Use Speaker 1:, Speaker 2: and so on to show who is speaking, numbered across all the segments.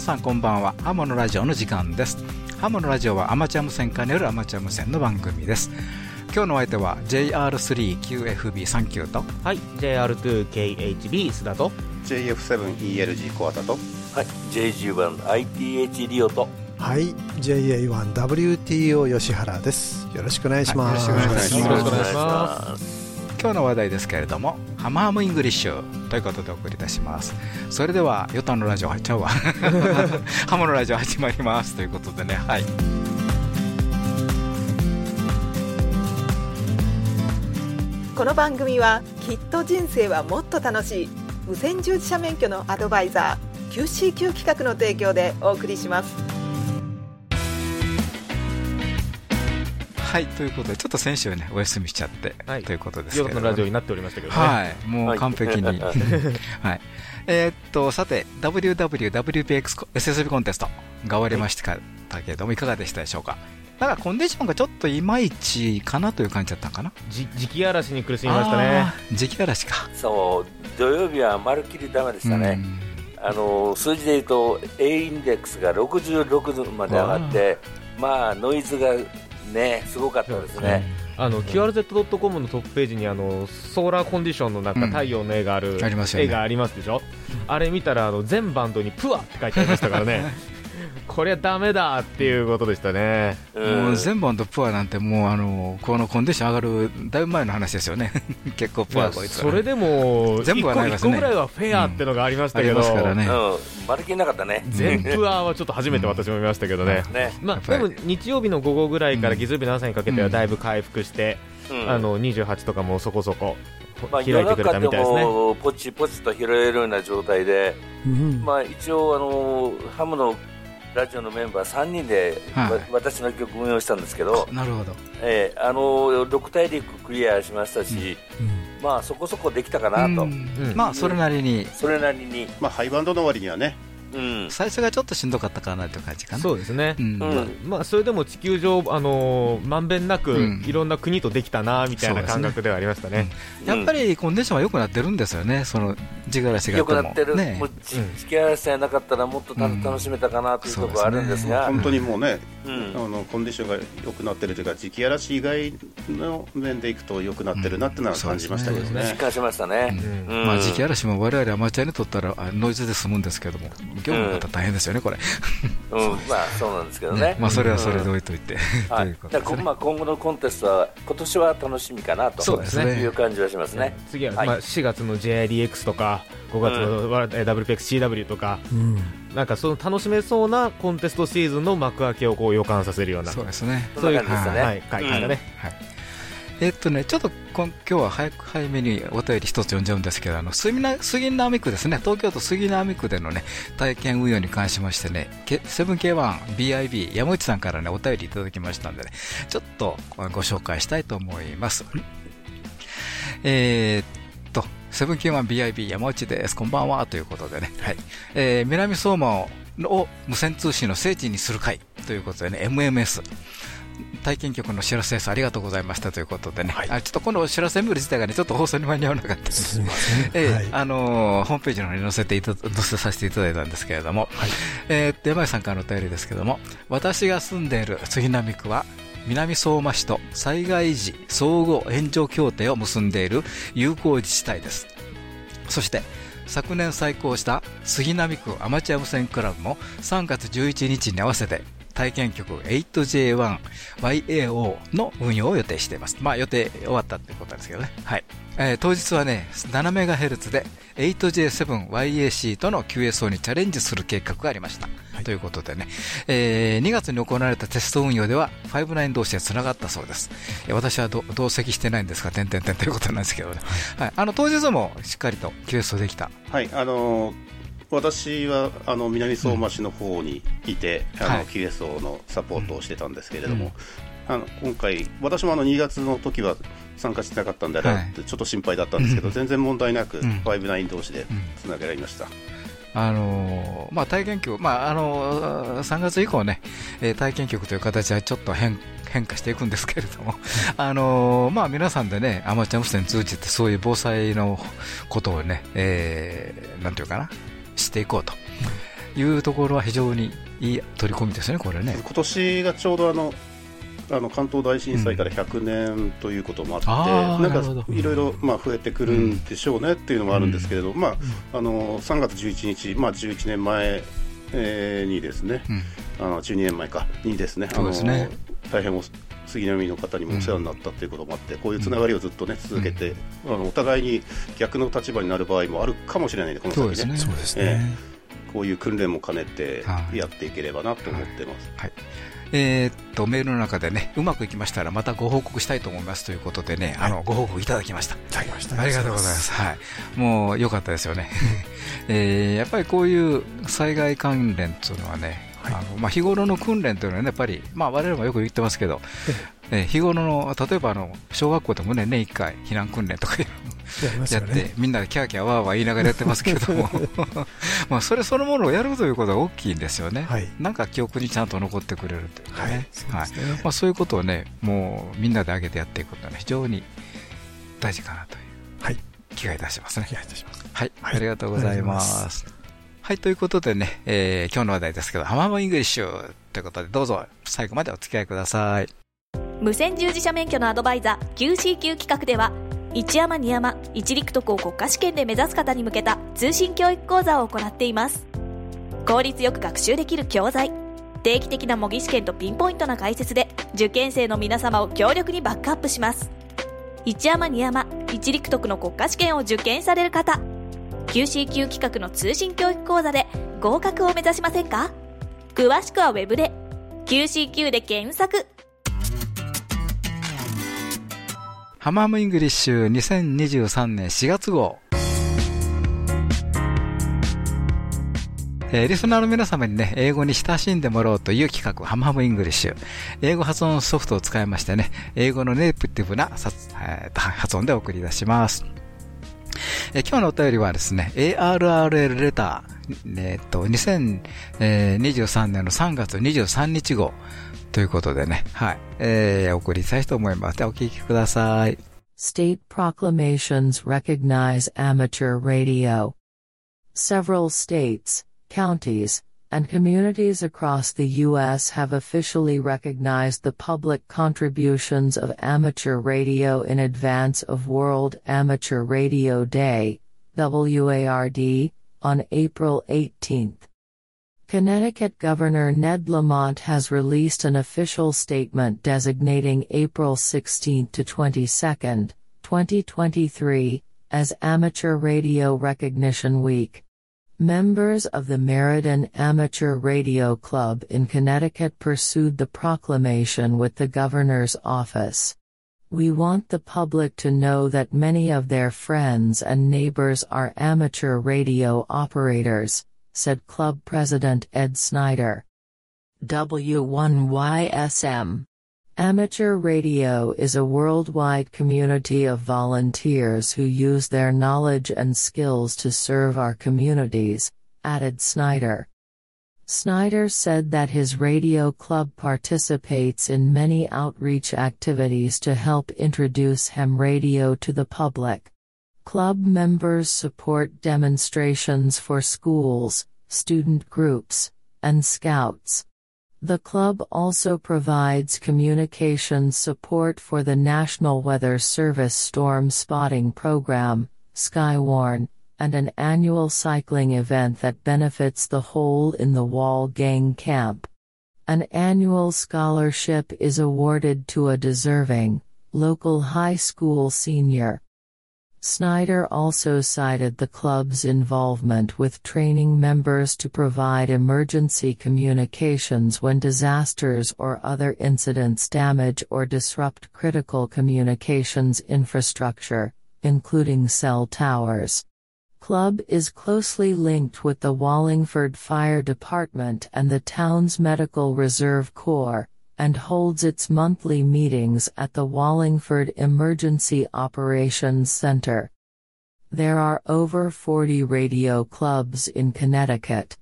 Speaker 1: さんこんばんは。ハムのラジオの時間です。ハムのラジオはアマチュア無線家によるアマチュア無線の番組です。今日のお相手は JR3QFB39 と。
Speaker 2: はい。JR2KHB 須田と。
Speaker 3: JF7ELG コアタと。
Speaker 4: はい。JG1ITH リオと。
Speaker 5: はい。JA1WTO 吉原です。よろしくお願いします、
Speaker 1: はい。よろしくお願いします今日の話題ですけれどもハムハムイングリッシュということでお送りいたします。それではヨタのラジオ入っちゃうわハムのラジオ始まります。ということでねはい。
Speaker 6: この番組はきっと人生はもっと楽しい無線従事者免許のアドバイザー QCQ 企画の提供でお送りします。
Speaker 1: はいということでちょっと先週ねお休みしちゃって、
Speaker 2: はい
Speaker 1: ということですけれども
Speaker 2: 夜のラジオになっておりましたけどね
Speaker 1: はい、もう完璧に。
Speaker 4: は
Speaker 1: はい。えーっと、さて、WWWPX SSB コンテストが終わりましたけれども、いかがでしたでしょうか？なんかコンディションがちょっといまいちかなという感じだったのかな？
Speaker 2: じ時期嵐に苦しみましたね。
Speaker 1: 時期嵐か。
Speaker 4: そう土曜日はまるっきりダメでしたね、あの数字で言うと A インデックスが66まで上がってまあノイズがねすごかったですね、
Speaker 2: あの QRZ.com のトップページにあのソーラーコンディションのなんか
Speaker 1: うん。
Speaker 2: 太陽の絵がある、
Speaker 1: ありますよね。
Speaker 2: 絵がありますでしょ？あれ見たらあの全バンドにプワって書いてありましたからね これはダメだっていうことでしたね。
Speaker 4: うん
Speaker 1: もう全部プアなんてもうあのこのコンディション上がるだいぶ前の話ですよね。結構プアこいつは
Speaker 2: それでも
Speaker 1: 全部はない
Speaker 2: 1
Speaker 1: ですね。
Speaker 2: 個一個ぐらいはフェアってのがありましたけど、
Speaker 1: ありますからね。
Speaker 4: うん、まるっきりなかったね。
Speaker 2: 全プアはちょっと初めて私も見ましたけどね、
Speaker 4: ね、
Speaker 2: まあ、でも日曜日の午後ぐらいから
Speaker 1: うん。
Speaker 2: 月曜日の朝にかけてはだいぶ回復して、
Speaker 4: うん。
Speaker 2: あの28とかもそこそこ
Speaker 4: まあ、
Speaker 2: 開いてくれ
Speaker 4: 夜中で
Speaker 2: たみたいですね。
Speaker 4: もポチポチと拾えるような状態で、
Speaker 5: うん。
Speaker 4: まあ、一応あのハムのラジオのメンバー3人で、
Speaker 1: はい。
Speaker 4: わ私の曲運用したんですけど、
Speaker 1: なるほど。
Speaker 4: えーあの6大陸クリアしましたし、まあそこそこできたかなと、
Speaker 1: うん。
Speaker 2: うん。
Speaker 1: まあそれなりに。
Speaker 4: それなりに、
Speaker 3: まあハイバンドの割にはね
Speaker 4: うん
Speaker 1: 最初がちょっとしんどかったかなという感じかな。
Speaker 2: そうですね、まあ、それでも地球上、あのーまんべんなく、
Speaker 1: うん。
Speaker 2: いろんな国とできたなみたいな感覚ではありましたね。
Speaker 1: やっぱりコンディションは良くなってるんですよね、その地柄しが
Speaker 4: 良くなってる、
Speaker 1: ね。
Speaker 4: もうち地形嵐さえなかったらもっと楽しめたかなというところはあるんですが、
Speaker 3: 本当にもうね、
Speaker 4: うん。
Speaker 3: あのコンディションが良くなってるというか時期嵐以外の面でいくと良くなってるなっていうのは感じましたけど
Speaker 1: うん
Speaker 3: ね,、
Speaker 4: 実感しましたね。
Speaker 2: うん。
Speaker 4: うん。
Speaker 1: まあ、時期嵐も我々アマチュアにとったらあノイズで済むんですけども、業務の方大変ですよね、これ。
Speaker 4: うん、まあそうなんですけどね。
Speaker 1: まあ、それはそれで置いといて、と
Speaker 4: はい。だからまあ、今後のコンテストは今年は楽しみかなと
Speaker 1: そうですね
Speaker 4: いう感じはしますね。
Speaker 2: 次は、
Speaker 4: はい
Speaker 2: まあ、4月の JIDX とか5月の、WPXCW とか
Speaker 5: うん
Speaker 2: なんかその楽しめそうなコンテストシーズンの幕開けをこう予感させるような
Speaker 1: そうですね。
Speaker 4: そんな感じですよね。
Speaker 2: はい、会議がね、
Speaker 1: はいえっとね、ちょっと今日は早く早めにお便り一つ読んじゃうんですけど、あの杉杉並区ですね、東京都杉並区でのね、体験運用に関しましてね、7K1BIB 山内さんからね、お便りいただきましたんでね、ちょっとご紹介したいと思います。えーっと、7K1BIB 山内です。こんばんは。ということでね。はい。えー南相馬を無線通信の聖地にする会ということでね、MMS。体験局の知らせです。ありがとうございましたということでね。あちょっとこのお知らせメール自体がね、ちょっと放送に間に合わなかったです。
Speaker 5: すいません、
Speaker 1: ええ
Speaker 5: はい
Speaker 1: あのーホームページの方に載せていた載せさせていただいたんですけれども、えーっと山井さんからのお便りですけども、私が住んでいる杉並区は、南相馬市と災害時相互援助協定を結んでいる友好自治体です。そして、昨年再興した杉並区アマチュア無線クラブも3月11日に合わせて体験局 8J1YAO の運用を予定しています。まあ予定終わったっていうことですけどね。はい。えー当日はね、7MHz で 8J7YAC との QSO にチャレンジする計画がありました。ということでね、えー2月に行われたテスト運用では59同士で繋がったそうです。私はど同席してないんですが、点々点ということなんですけどね。はい。あの、当日もしっかりと QSO できた。
Speaker 3: はいあの私はあの南相馬市の方にいて、あの
Speaker 1: はい。
Speaker 3: QSO のサポートをしてたんですけれども、あの今回、私もあの2月の時は参加してなかったんで、
Speaker 1: はい。
Speaker 3: ちょっと心配だったんですけど、全然問題なく、
Speaker 1: うん。
Speaker 3: 59同士でつなげられました。
Speaker 1: あのーまあ、体験局、まああのー3月以降ね、えー体験局という形はちょっと変変化していくんですけれども、あのーまあ、皆さんでね、アマチュア無線通じてそういう防災のことをね、えーなんていうかな、していこうというところは非常にいい取り組みですね、これね。
Speaker 3: 今年がちょうどあのあの関東大震災から100年ということもあって、
Speaker 1: うん、
Speaker 3: なんかいろいろまあ増えてくるんでしょうねっていうのもあるんですけれど、うん、まあ、あの3月11日、まあ、11年前、えー、にですね、うん、あの12年前かにですね、
Speaker 1: そうですね。
Speaker 3: 大変杉並の方にもお世話になったということもあって、こういうつながりをずっとね続けて、あのお互いに逆の立場になる場合もあるかもしれないね、この先ね。
Speaker 1: そうですね、
Speaker 3: えー、こういう訓練も兼ねてやっていければなと思ってます。
Speaker 1: はい、はいえー、っと、メールの中でね、うまくいきましたら、またご報告したいと思いますということでね、はい、あの、ご報告いただきました。い
Speaker 5: ただきました。
Speaker 1: ありがとうございます。はい。もう、良かったですよね。えー、やっぱりこういう災害関連っていうのはね、はい、あのまあ、日頃の訓練というのは、ね、やっぱり、まあ、我々もよく言ってますけど、え日頃の、例えばあの小学校でもね、年1回、避難訓練とかやって、みんなでキャーキャーワーワー言いながらやってますけども。まあそれそのものをやるということは大きいんですよね、はい、なんか記憶にちゃんと残ってくれるというかね、はいまあ、そういうことをね、もうみんなで上げてやっていくことは、ね、非常に大事かなという気がいたしますね。はい、ありがとうございます。はい、ということでね、えー、今日の話題ですけど、ハムハムイングリッシュということで、どうぞ最後までお付き合いください。
Speaker 7: 無線従事者免許のアドバイザー QCQ 企画では、一山二山一陸徳を国家試験で目指す方に向けた通信教育講座を行っています効率よく学習できる教材定期的な模擬試験とピンポイントな解説で受験生の皆様を強力にバックアップします一山二山一陸徳の国家試験を受験される方 QCQ 企画の通信教育講座で合格を目指しませんか？詳しくはウェブで QCQ で検索
Speaker 1: ハムハムイングリッシュ2023年4月号。えー、リスナーの皆様にね、英語に親しんでもらおうという企画、ハムハムイングリッシュ。英語発音ソフトを使いましてね、英語のネイティブな、えー、発音でお送り出します。え、今日のお便りはですね、ARRL レター、えっ、と、2023年の3月23日号。ということでね、はい。えー、お送りしたいと思います。でお聞きください。
Speaker 8: State proclamations recognize amateur radio. Several states, counties, and communities across the U.S. have officially recognized the public contributions of amateur radio in advance of World Amateur Radio Day, WARD, on April 18. Connecticut Governor Ned Lamont has released an official statement designating April 16 to 22, 2023, as Amateur Radio Recognition Week. Members of the Meriden Amateur Radio Club in Connecticut pursued the proclamation with the governor's office. We want the public to know that many of their friends and neighbors are amateur radio operators said club president Ed Snyder. W1YSM Amateur radio is a worldwide community of volunteers who use their knowledge and skills to serve our communities, added Snyder. Snyder said that his radio club participates in many outreach activities to help introduce ham radio to the public. Club members support demonstrations for schools, student groups, and scouts. The club also provides communication support for the National Weather Service Storm Spotting Program, Skywarn, and an annual cycling event that benefits the Hole in the Wall Gang Camp. An annual scholarship is awarded to a deserving, local high school senior. Snyder also cited the club's involvement with training members to provide emergency communications when disasters or other incidents damage or disrupt critical communications infrastructure, including cell towers. Club is closely linked with the Wallingford Fire Department and the town's Medical Reserve Corps, and holds its monthly meetings at the Wallingford Emergency Operations Center. There are over 40 radio clubs in Connecticut.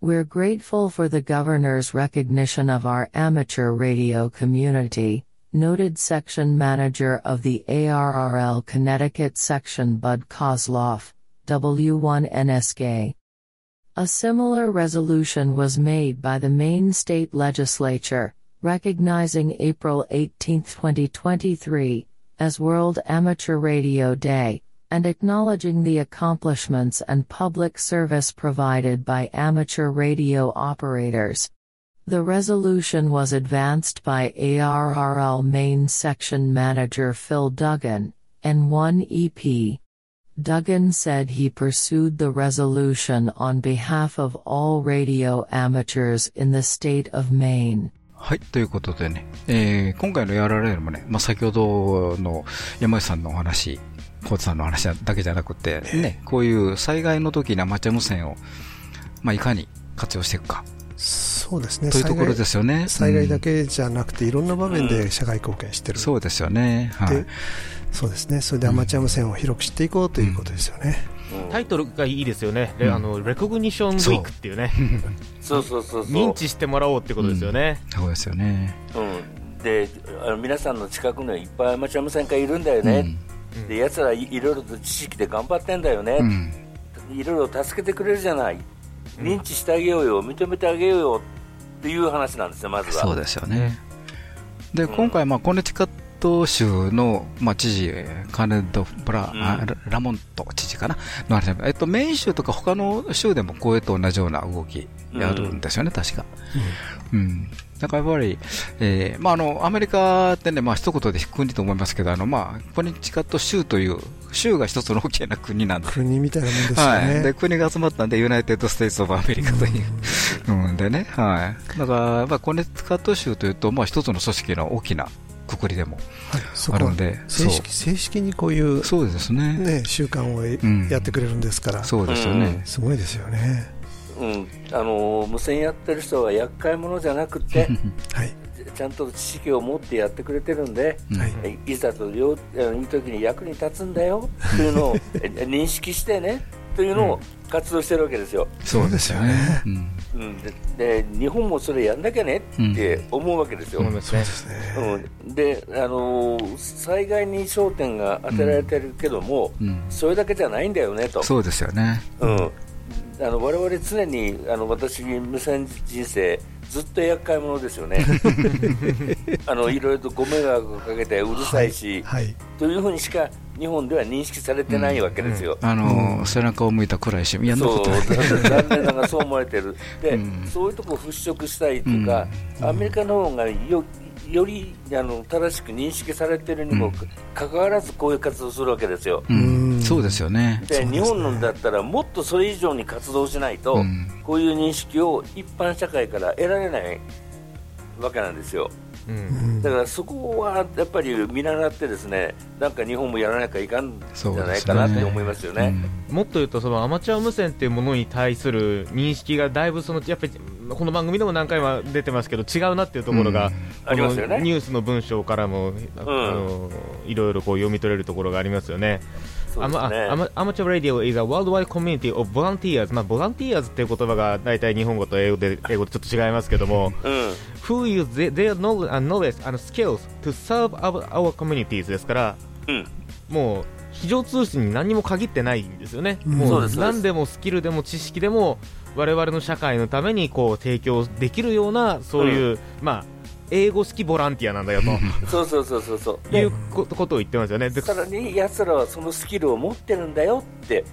Speaker 8: We're grateful for the governor's recognition of our amateur radio community, noted section manager of the ARRL Connecticut section Bud Kozloff, W1NSK. A similar resolution was made by the Maine state legislature, recognizing April 18, 2023, as World Amateur Radio Day, and acknowledging the accomplishments and public service provided by amateur radio operators. The resolution was advanced by ARRL Maine Section Manager Phil Duggan, N1EP. Duggan said he pursued the resolution on behalf of all radio amateurs in the state of Maine.
Speaker 1: はい。ということでね、えー、今回の URL もね、まあ、先ほどの山内さんのお話、コーツさんの話だけじゃなくて、ね、こういう災害の時にアマチュア無線を、まあ、いかに活用していくか。
Speaker 5: そうですね。
Speaker 1: というところですよね。
Speaker 5: 災害だけじゃなくて、いろんな場面で社会貢献してる。
Speaker 1: そうですよね。はい。
Speaker 5: そうですね。それでアマチュア無線を広く知っていこうということですよね。
Speaker 2: タイトルがいいですよね、あのレコグニションウィークっていうね、
Speaker 4: そうそうそう
Speaker 2: 認知してもらおうってことですよね。
Speaker 1: そうですよね。
Speaker 4: うん、であの皆さんの近くにはいっぱいアマチュア無線家いるんだよね、で奴らいろいろと知識で頑張ってんだよね、いろいろ助けてくれるじゃない、認知してあげようよ、認めてあげようよ。っていう話なんですよ、まずは。
Speaker 1: そうですよね。で、今回、まあ、コネチカット州の、まあ、知事、カーネッド・ブラ、うん、ラモント知事かな？の話、えっと、メイン州とか他の州でもこうと同じような動きやるんですよね、うん、確か。うん、うん。だからやっぱり、えーまあ、あのアメリカってね、まあ一言で国と思いますけど、あのまあ、コネチカット州という、州が一つの大きな国なんで、
Speaker 5: 国みたいなもんですよね、
Speaker 1: はい、で国が集まったんで、 United States of America という、うん、でね、はい、だから、まあ、コネチカット州というと、まあ、一つの組織の大きなくくりでもあるんで、
Speaker 5: 正式正式にこういう
Speaker 1: そうですね。
Speaker 5: ね習慣をやってくれるんですから、
Speaker 1: そうですよね、
Speaker 5: すごいですよね。
Speaker 4: うん、あの無線やってる人は厄介者じゃなくて、はい、ちゃんと知識を持ってやってくれてるんで、はい、いざという時に役に立つんだよというのを 認識してねというのを活動してるわけですよ。
Speaker 1: そうですよね、
Speaker 4: うん。うん、で日本もそれやんなきゃねって思うわけですよ。うん、であのー、災害に焦点が当てられてるけども、うん、それだけじゃないんだよねと。
Speaker 1: そうですよね、
Speaker 4: うん。あの我々常にあの私、無線人生ずっと厄介者ですよね、あのいろいろとご迷惑をかけてうるさいし、はいはい、というふうにしか日本では認識されてないわけですよ。
Speaker 1: うん。うん、あの、背中を向いた暗いし、やんなことない
Speaker 4: 残念ながらそう思われてる、で、うん、そういうところを払拭したいというか、アメリカの方がよよりあの正しく認識されているにもかかわらず、こういう活動をするわけですよ。
Speaker 1: そうですよね。
Speaker 4: で日本のだったらもっとそれ以上に活動しないと、こういう認識を一般社会から得られないわけなんですよ。うん、だからそこはやっぱり見習ってですねなんか日本もやらなきゃいかんじゃないかなって思いますよね、ね
Speaker 2: うん、もっと言うとそのアマチュア無線っていうものに対する認識がだいぶそのやっぱりこの番組でも何回も出てますけど違うなっていうところが、うん、ニュースの文章からも、あのいろいろこう読み取れるところがありますよね。アマチュアラディオ is a worldwide community of volunteers、まあ、ボランティアーズっていう言葉が大体日本語と英語で英語でちょっと違いますけども、うん、who use their knowledge and skills to serve our, our communities ですから、うん、もう非常通信に何も限ってないんですよね、うん、もう何でもスキルでも知識でも我々の社会のためにこう提供できるようなそういう、まあ英語式ボランティアなんだよと。
Speaker 4: そうそうそうそうそ
Speaker 2: う。いうことを言ってますよね。
Speaker 4: さらに奴らはそのスキルを持ってるんだよって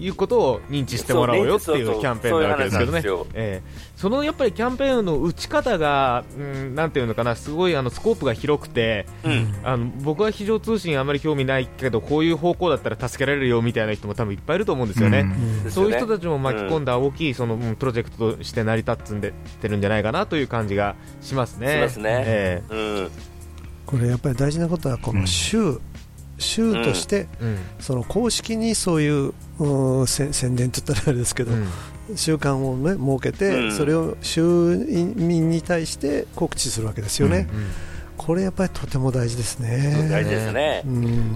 Speaker 2: いうことを認知してもらおうよっていうキャンペーンなわけですけどね、えー、そのやっぱりキャンペーンの打ち方が、うん、なんていうのかな、すごいあのスコープが広くて、うん、あの僕は非常通信あまり興味ないけど、こういう方向だったら助けられるよみたいな人も多分いっぱいいると思うんですよね、うん、そういう人たちも巻き込んだ大きいその、プロジェクトとして成り立つんでてるんじゃないかなという感じがしますね。
Speaker 5: これやっぱり大事なことはこの州、州として、その公式にそういう宣伝と言ったらあれですけど、習慣を、ね、設けて、それを州民に対して告知するわけですよね。これやっぱりとても大事ですね。
Speaker 4: 大事ですね。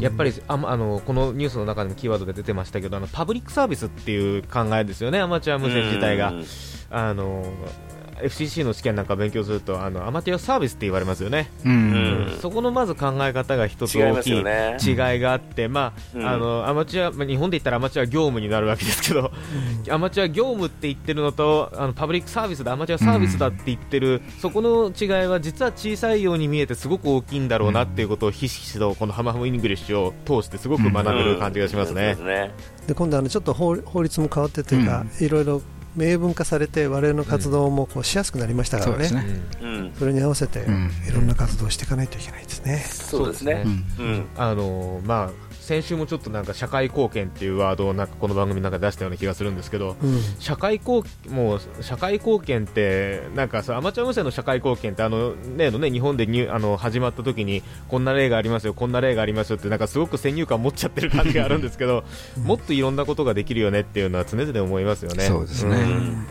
Speaker 2: やっぱりああのこのニュースの中でもキーワードで出てましたけど、あのパブリックサービスっていう考えですよね。アマチュア無線自体が。あの FCC の試験なんか勉強するとあのアマチュアサービスって言われますよね、うん、そこのまず考え方が一つ大きい違いがあって、まあ、あのアマチュア、まあ、日本で言ったらアマチュア業務になるわけですけど、アマチュア業務って言ってるのとあのパブリックサービスだアマチュアサービスだって言ってる、そこの違いは実は小さいように見えてすごく大きいんだろうなっていうことをひしひしとこのハムハムイングリッシュを通してすごく学べる感じがしますね。
Speaker 5: で今度あのちょっと法律も変わってというか、いろいろ明文化されて我々の活動もこうしやすくなりましたからね,、それに合わせていろんな活動をしていかないといけないですね。
Speaker 4: そうですね、
Speaker 2: あのまあ先週もちょっとなんか社会貢献っていうワードをなんかこの番組の中で出したような気がするんですけど、うん、社会貢もう社会貢献ってなんかアマチュア無線の社会貢献ってあの例のね日本でにあの始まった時にこんな例がありますよこんな例がありますよってなんかすごく先入観持っちゃってる感じがあるんですけど、うん、もっといろんなことができるよねっていうのは常々思いますよね。
Speaker 1: そうですね。うん、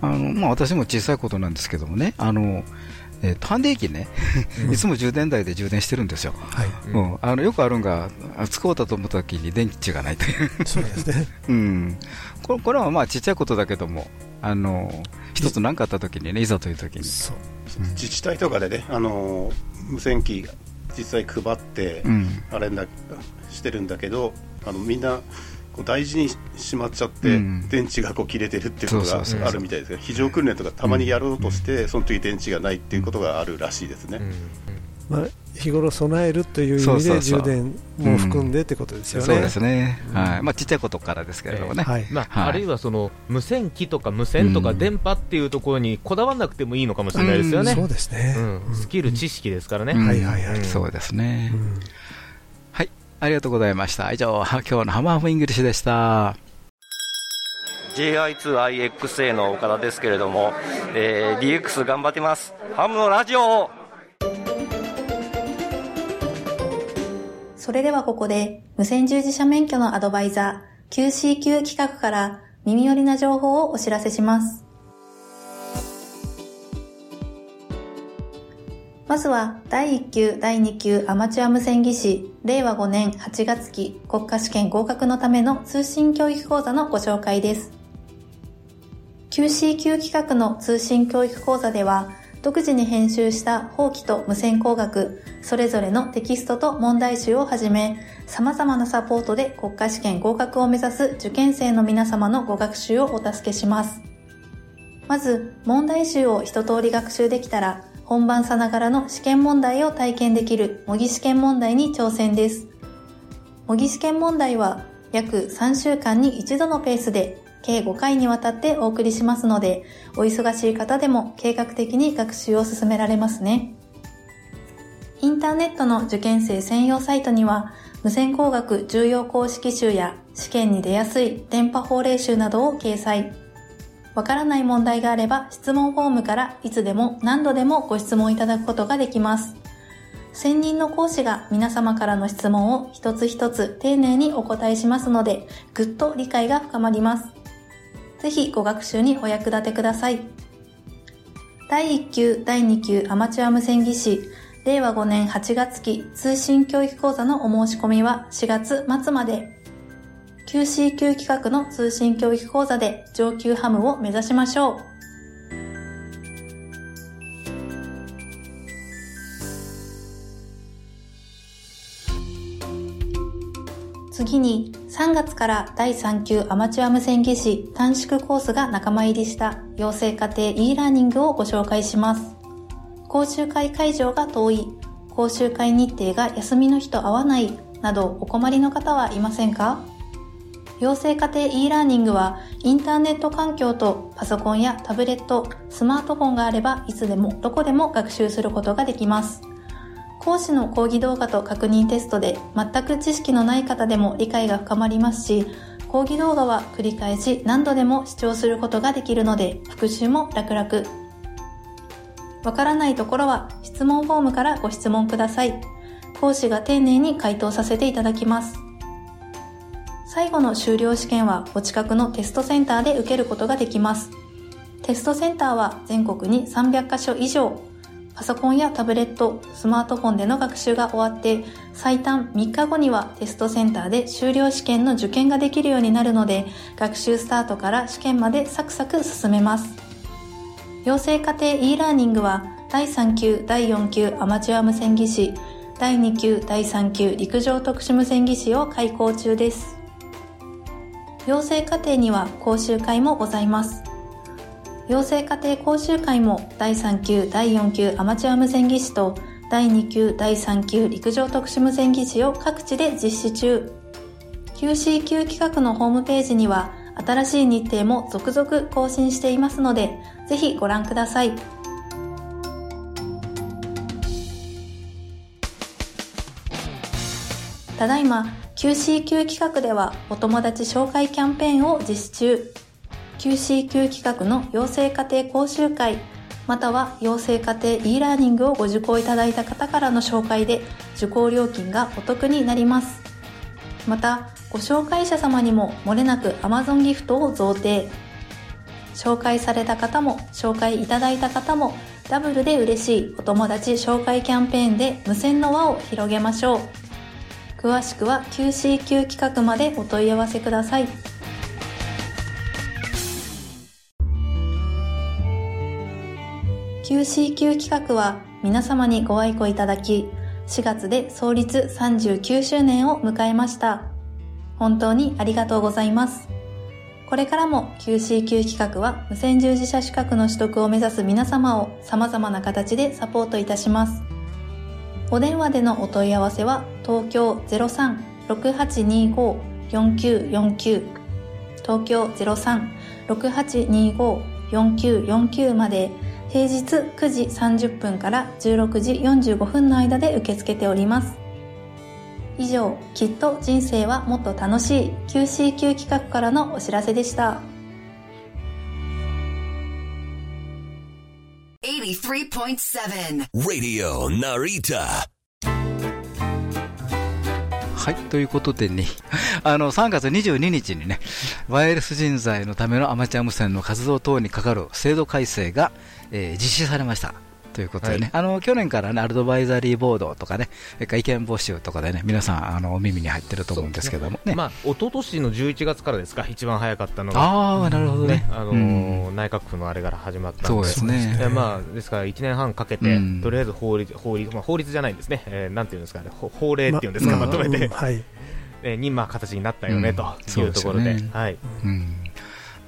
Speaker 1: あのまあ私も小さいことなんですけどもねあの。えー、端電機ね、いつも充電台で充電してるんですよ、はい。うん、あのよくあるんが、使おうたと思った時に電池がないという、そうですね、うん、これこれはまあちっちゃいことだけども、あの一つ何かあった時にね、いざという時に。
Speaker 3: そう、う。ん、自治体とかでね、あの無線機、実際配って、あれだしてるんだけど、あのみんな、大事にしまっちゃって、うん、電池がこう切れてるっていうことがあるみたいですが非常訓練とかたまにやろうとして、その時電池がないっていうことがあるらしいですね。
Speaker 5: まあ、日頃備えるという意味で充電も含んでってことですよね。
Speaker 1: そうですね。はい。まあちっちゃいことからですけれどもね。はい。
Speaker 2: まああるいはその無線機とか無線とか電波っていうところにこだわらなくてもいいのかもしれないですよね。
Speaker 5: そうですね。
Speaker 2: スキル知識ですからね。
Speaker 5: はいはいはい。
Speaker 1: そうですね。ありがとうございました。以上、今日のハムハムイングリッシュでした。
Speaker 9: JI2IXA の岡田ですけれども、えー、DX 頑張ってます。ハムのラジオ
Speaker 7: それではここで、無線従事者免許のアドバイザー、QCQ 企画から耳寄りな情報をお知らせします。まずは第1級、第2級アマチュア無線技師令和5年8月期国家試験合格のための通信教育講座のご紹介です。QCQ 企画の通信教育講座では独自に編集した法規と無線工学、それぞれのテキストと問題集をはじめ、様々なサポートで国家試験合格を目指す受験生の皆様のご学習をお助けします。まず、問題集を一通り学習できたら、本番さながらの試験問題を体験できる模擬試験問題に挑戦です。模擬試験問題は約3週間に一度のペースで計5回にわたってお送りしますので、お忙しい方でも計画的に学習を進められますね。インターネットの受験生専用サイトには、無線工学重要公式集や試験に出やすい電波法令集などを掲載。わからない問題があれば質問フォームからいつでも何度でもご質問いただくことができます。専任の講師が皆様からの質問を一つ一つ丁寧にお答えしますので、ぐっと理解が深まります。ぜひご学習にお役立てください。第1級、第2級アマチュア無線技師、令和5年8月期通信教育講座のお申し込みは4月末まで QCQ 企画の通信教育講座で上級ハムを目指しましょう。次に3月から第3級アマチュア無線技師短縮コースが仲間入りした養成家庭 e ラーニングをご紹介します。講習会会場が遠い、講習会日程が休みの日と合わないなどお困りの方はいませんか？養成家庭 e ラーニングはインターネット環境とパソコンやタブレット、スマートフォンがあればいつでもどこでも学習することができます。講師の講義動画と確認テストで全く知識のない方でも理解が深まりますし、講義動画は繰り返し何度でも視聴することができるので復習も楽々。わからないところは質問フォームからご質問ください。講師が丁寧に回答させていただきます。最後の修了試験はお近くのテストセンターで受けることができます。テストセンターは全国に300カ所以上。パソコンやタブレット、スマートフォンでの学習が終わって、最短3日後にはテストセンターで修了試験の受験ができるようになるので、学習スタートから試験までサクサク進めます。養成家庭 e ラーニングは第3級、第4級アマチュア無線技師、第2級、第3級陸上特殊無線技師を開講中です。養成課程には講習会もございます。養成課程講習会も第3級、第4級アマチュア無線技師と第2級、第3級陸上特殊無線技師を各地で実施中。QCQ 企画のホームページには新しい日程も続々更新していますので、ぜひご覧ください。ただいま QCQ 企画ではお友達紹介キャンペーンを実施中。QCQ 企画の養成家庭講習会、または養成家庭 e ラーニングをご受講いただいた方からの紹介で受講料金がお得になります。また、ご紹介者様にも漏れなく Amazon ギフトを贈呈。紹介された方も紹介いただいた方もダブルで嬉しいお友達紹介キャンペーンで無線の輪を広げましょう。詳しくは QCQ 企画までお問い合わせください。QCQ 企画は皆様にご愛顧いただき、4月で創立39周年を迎えました。本当にありがとうございます。これからも QCQ 企画は無線従事者資格の取得を目指す皆様を様々な形でサポートいたします。お電話でのお問い合わせは東京03-6825-4949東京03-6825-4949まで平日9時30分から16時45分の間で受け付けております。以上、きっと人生はもっと楽しい QCQ 企画からのお知らせでした。
Speaker 1: 83.7 Radio Narita はい、ということでね、あの、3月22日にね、ワイヤレス人材のためのアマチュア無線の活動等にかかる制度改正が、えー、実施されました。ということでね、はい、あの去年からね、アドバイザリーボードとかね、意見募集とかでね、皆さん、あの耳に入ってると思うんですけども。ね、
Speaker 2: まあ一昨年の11月からですか、一番早かったのが、
Speaker 1: ああ、なるほどね、
Speaker 2: あのー内閣府のあれから始まった
Speaker 1: そうですね、
Speaker 2: まあ、ですから1年半かけて、とりあえず法律、法律、まあ、法律じゃないんですね、えー、なんていうんですかね、法令っていうんですか、まとめて、はい、え ー、にまあ形になったよね、というところで。はい、うん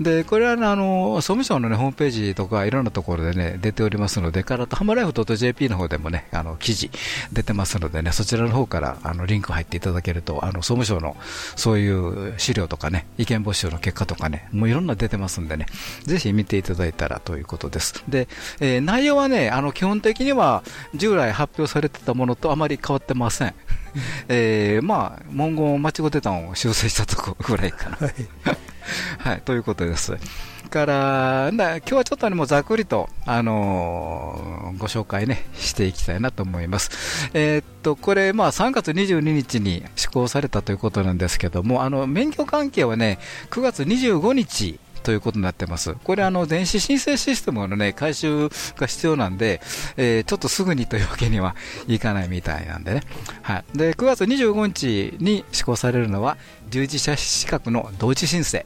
Speaker 1: でこれは、あの総務省の、ね、ホームページとかいろんなところで、ね、出ておりますので、からハマライフ .jp の方でもね、あの記事出てますので、ね、そちらの方からあのリンク入っていただけると、あの総務省のそういう資料とかね、意見募集の結果とかね、もういろんな出てますんでね、ぜひ見ていただいたらということです。で、えー、内容はね、あの基本的には従来発表されてたものとあまり変わってません。えー、まあ、文言を間違ってたのを修正したところぐらいかな。はい はい、ということです。から今日はちょっと、ね、もうざっくりと、あのー、ご紹介、ね、していきたいなと思います。えー、っとこれ、まあ、3月22日に施行されたということなんですけども、あの免許関係はね9月25日ということになってます。これ、あの、電子申請システムのね、回収が必要なんで、えー、ちょっとすぐにというわけにはいかないみたいなんでね。はい。で、9月25日に施行されるのは、従事者資格の同時申請。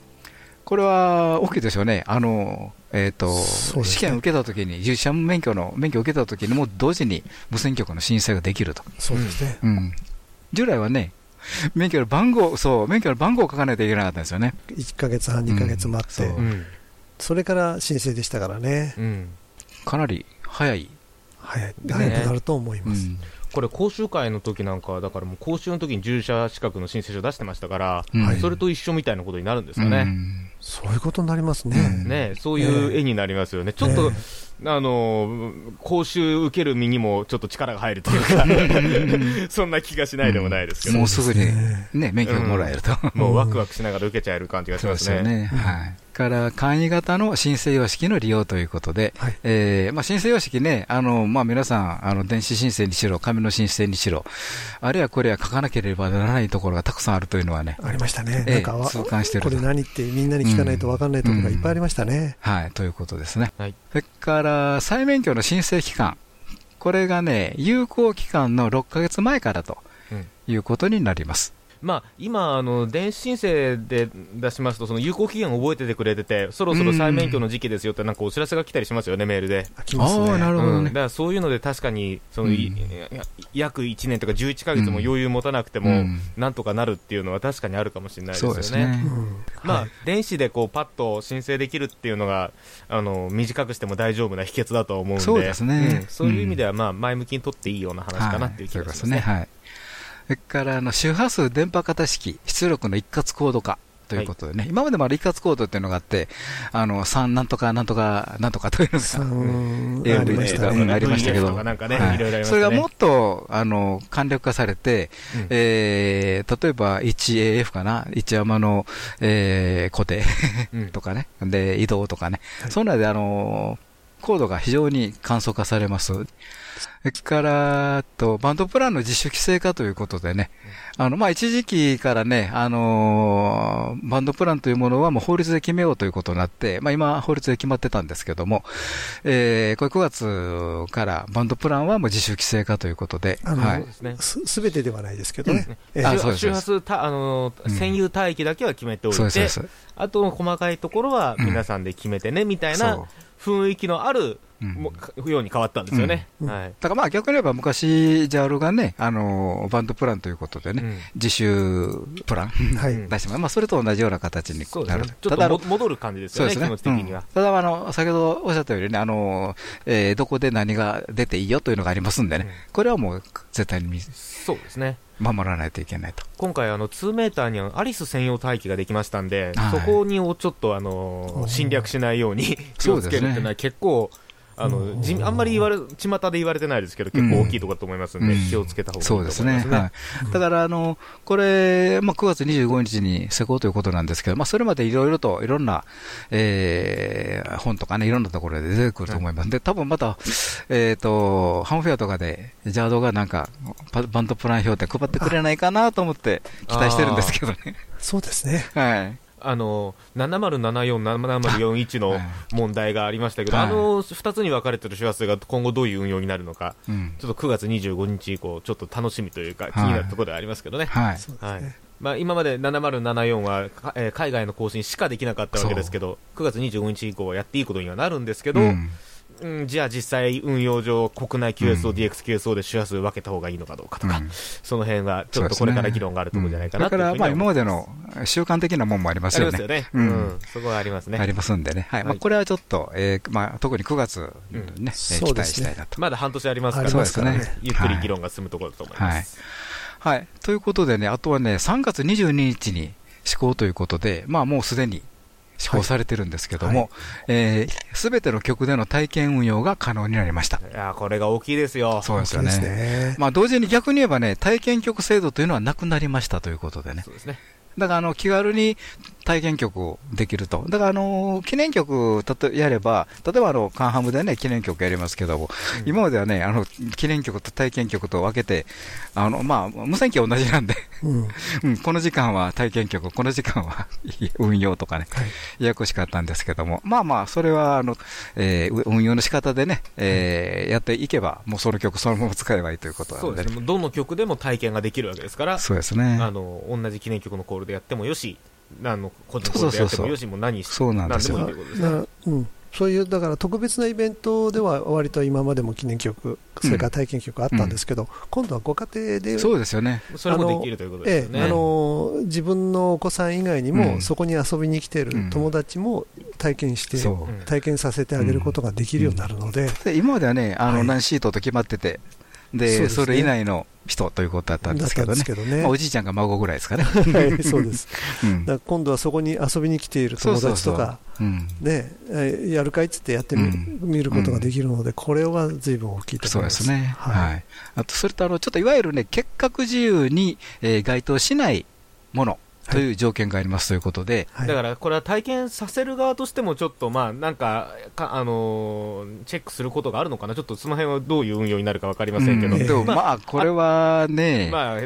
Speaker 1: これは大きいでしょうね、あのえーと、ね、試験を受けたときに、従事者免許の免許を受けたときにも同時に無線局の申請ができると。
Speaker 5: そうですね、
Speaker 1: うん、従来はね、免許の番号、そう、免許の番号を書かないといけなかったんですよね。
Speaker 5: 1か月半、2か月待って、うん、それから申請でしたからね。うん、
Speaker 1: かなり早い。
Speaker 5: 早い、早くなると思います。
Speaker 2: これ講習会の時なんかだからもう講習の時に従事者資格の申請書出してましたから、それと一緒みたいなことになるんですかね。
Speaker 5: そういうことになりますね。
Speaker 2: ね、そういう絵になりますよね。ちょっと、あの講習受ける身にもちょっと力が入るというか そんな気がしないでもないですけど、
Speaker 1: もうすぐに、ね、免許がもらえると、
Speaker 2: もうワクワクしながら受けちゃえる感じがしますね。ね。
Speaker 1: はいから簡易型の申請様式の利用ということで、はい、えー、まあ、申請様式ね、あのまあ、皆さんあの、電子申請にしろ、紙の申請にしろ、あるいはこれは書かなければならないところがたくさんあるというのはね、
Speaker 5: ありましたね、なんか痛感してるこれ何ってみんなに聞かないと分かんないところがいっぱいありましたね。
Speaker 1: うんうん、はい、ということですね。はい、それから再免許の申請期間、これがね、有効期間の6か月前からということになります。
Speaker 2: まあ、今あの、電子申請で出しますと、その有効期限を覚えててくれてて、そろそろ再免許の時期ですよって、なんかお知らせが来たりしますよね、メールで。
Speaker 5: 来ますね。
Speaker 1: なるほど、ね。うん、
Speaker 2: だからそういうので、確かにその、うん、約1年とか11か月も余裕持たなくても、なんとかなるっていうのは確かにあるかもしれないですよね。そうね。まあ、はい、電子でこうパッと申請できるっていうのが、あの短くしても大丈夫な秘訣だと思うんで、そうですね、うん、そういう意味では、まあ、前向きにとっていいような話かなっていう気がしますね。はい、
Speaker 1: それからあの周波数電波型式出力の一括コード化ということでね、はい、今までも一括コードっていうのがあって、あの3なんとかなんとかなんとかというのが、
Speaker 5: ありましたね、
Speaker 1: ありましたけど、それがもっとあの簡略化されて、うん、えー、例えば 1AF かな、1山の、えー、固定 とかね、で移動とかね、はい、そういうのであのコードが非常に簡素化されます。それから、と、バンドプランの自主規制化ということでね、あの、まあ、一時期からね、あのー、バンドプランというものはもう法律で決めようということになって、まあ、今、法律で決まってたんですけども、えー、これ9月からバンドプランはもう自主規制化ということで、
Speaker 5: はい。すべてではないですけどね。
Speaker 2: うん、あそうです周波数た、あのー、占有帯域だけは決めておいて、うん、あと細かいところは皆さんで決めてね、みたいな雰囲気のある、もように変わったんですよね、
Speaker 1: はい、だからまあ逆に言えば昔、ジャールがね、あのバンドプランということでね、自主プラン、はい、出しても、まあ、それと同じような形になる、ね、
Speaker 2: ちょっと戻る感じですよね、気持ち的には。
Speaker 1: ただあの、先ほどおっしゃったようにね、あのえー、どこで何が出ていいよというのがありますんでね、これはもう絶対に
Speaker 2: そうですね。
Speaker 1: 守らないといけないと。
Speaker 2: 今回、あの2メーターにアリス専用待機ができましたんで、そこにをちょっとあの侵略しないように気をつけるっていうのは結構。あのじあんまり言われ巷で言われてないですけど、結構大きいところだと思いますんで、うん、気をつけた方がいいと思いますね。そうですねはい、
Speaker 1: だからあの、これ、まあ、9月25日に施行ということなんですけど、まあ、それまでいろいろといろんな、えー、本とかね、いろんなところで出てくると思います。はい、で、多分また、えっ、ー、と、ハンフェアとかで、ジャードがなんか、バンドプラン表って配ってくれないかなと思って期待してるんですけどね。
Speaker 5: そうですね。
Speaker 1: はい。
Speaker 2: あの7074、7041の 問題がありましたけど、あの2つに分かれてる周波数が今後どういう運用になるのか、ちょっと9月25日以降、ちょっと楽しみというか、気になるところではありますけどね。はい。まあ、今まで7074は、えー、海外の更新しかできなかったわけですけど、9月25日以降はやっていいことにはなるんですけど、うんうん、じゃあ実際運用上、国内 QSO、うん、DX、QSO で周波数分けた方がいいのかどうかとか、うん、その辺はちょっとこれから議論があるところじゃないかな、ね
Speaker 1: うん、だからまあ今までの習慣的なもんもありますよね。
Speaker 2: よねうん、そこはありますね。
Speaker 1: ありますんでね。はい。まあこれはちょっと、えー、まあ特に9月ね、うん、期待したいなと。
Speaker 2: まだ半年ありますから、そうですね。ゆっくり議論が進むところだと思います。
Speaker 1: はい。はい。ということでね、あとはね、3月22日に施行ということで、まあもうすでに施行されてるんですけども、す、はい、べ、えー、ての局での体験運用が可能になりました。
Speaker 2: いやこれが大きいですよ。
Speaker 1: そうですよね。ねまあ、同時に逆に言えばね、体験局制度というのはなくなりましたということでね。そうですね。だからあの気軽に体験曲をできると。だからあの記念曲やれば、例えばあのカンハムでね、記念曲やりますけども、うん、今まではね、あの記念曲と体験曲と分けて、あのまあ、無線機は同じなんでうん、うん、この時間は体験曲、この時間は運用とかね、はい、ややこしかったんですけども、まあまあ、それはあの、えー、運用の仕方でね、えー、やっていけば、もうその曲そのまま使えばいいということな
Speaker 2: ので、そうですね、どの曲でも体験ができるわけですから、
Speaker 1: そうですね。
Speaker 2: あの同じ記念曲のコールでやってもよし、あの個人コールでやってもよしも何そうなんですよ。
Speaker 5: うん。そういうだから特別なイベントでは割と今までも記念曲、それから体験曲あったんですけど、うん、今度はご家庭で、
Speaker 1: そうですよね。
Speaker 2: それもできるということですね、
Speaker 5: ええ、あの自分のお子さん以外にも、うん、そこに遊びに来ている友達も体験して、う。ん、体験させてあげることができるようになるので、
Speaker 1: 今まではね、あの何シートと決まってて、で、それ以内の人ということだったんですけどね、どねまあ、おじいちゃんが孫ぐらいですかね。
Speaker 5: はい、そうです、うん、今度はそこに遊びに来ている友達とか、ね、やるかいっつってやってみ,、見ることができるので、これはずいぶん大きいと思います。
Speaker 1: そうですね。はい。あと、それとあの、ちょっといわゆるね、結核自由に、えー、該当しないもの。という条件がありますということで、
Speaker 2: はい、だからこれは体験させる側としても、ちょっとまあなんかか、あのー、チェックすることがあるのかな、ちょっとその辺はどういう運用になるか分かりませんけど、うん、
Speaker 1: でもまあ、これはね、
Speaker 2: まあ、